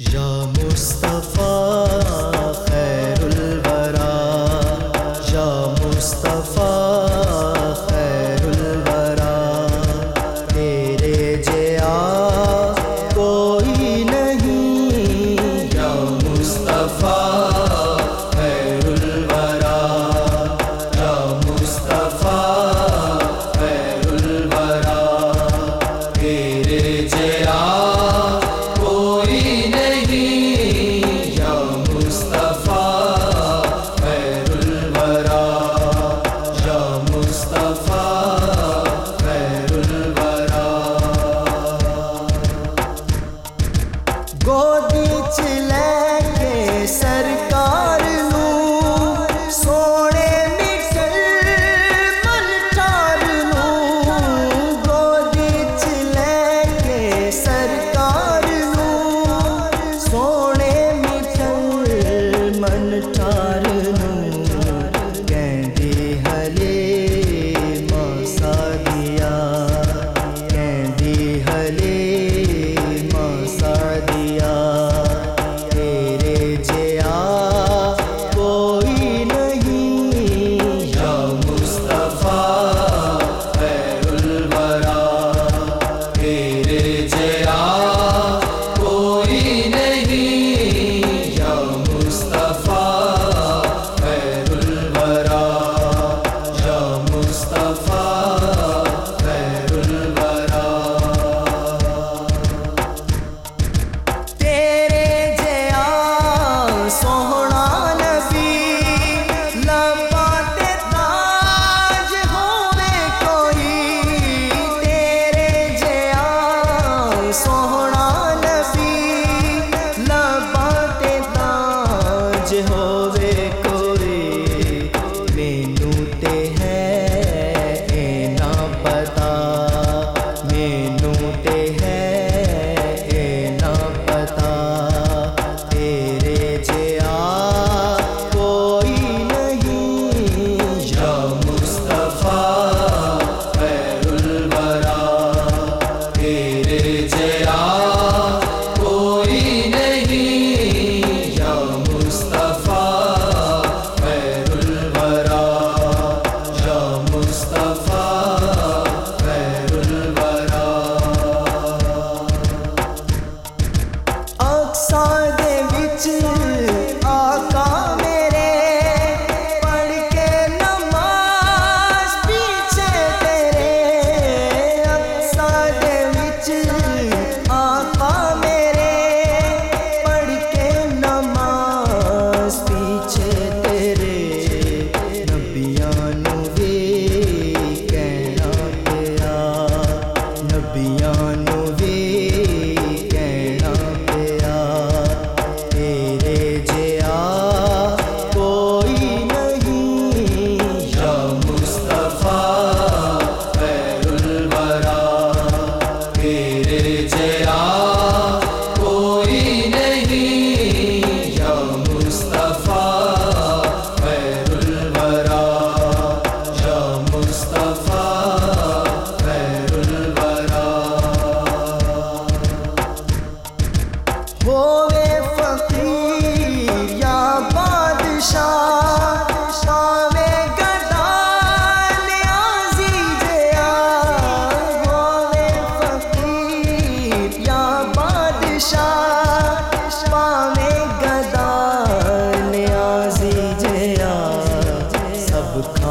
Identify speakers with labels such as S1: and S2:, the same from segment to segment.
S1: یا مصطفیٰ تاج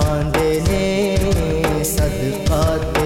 S1: باندھے صدقہ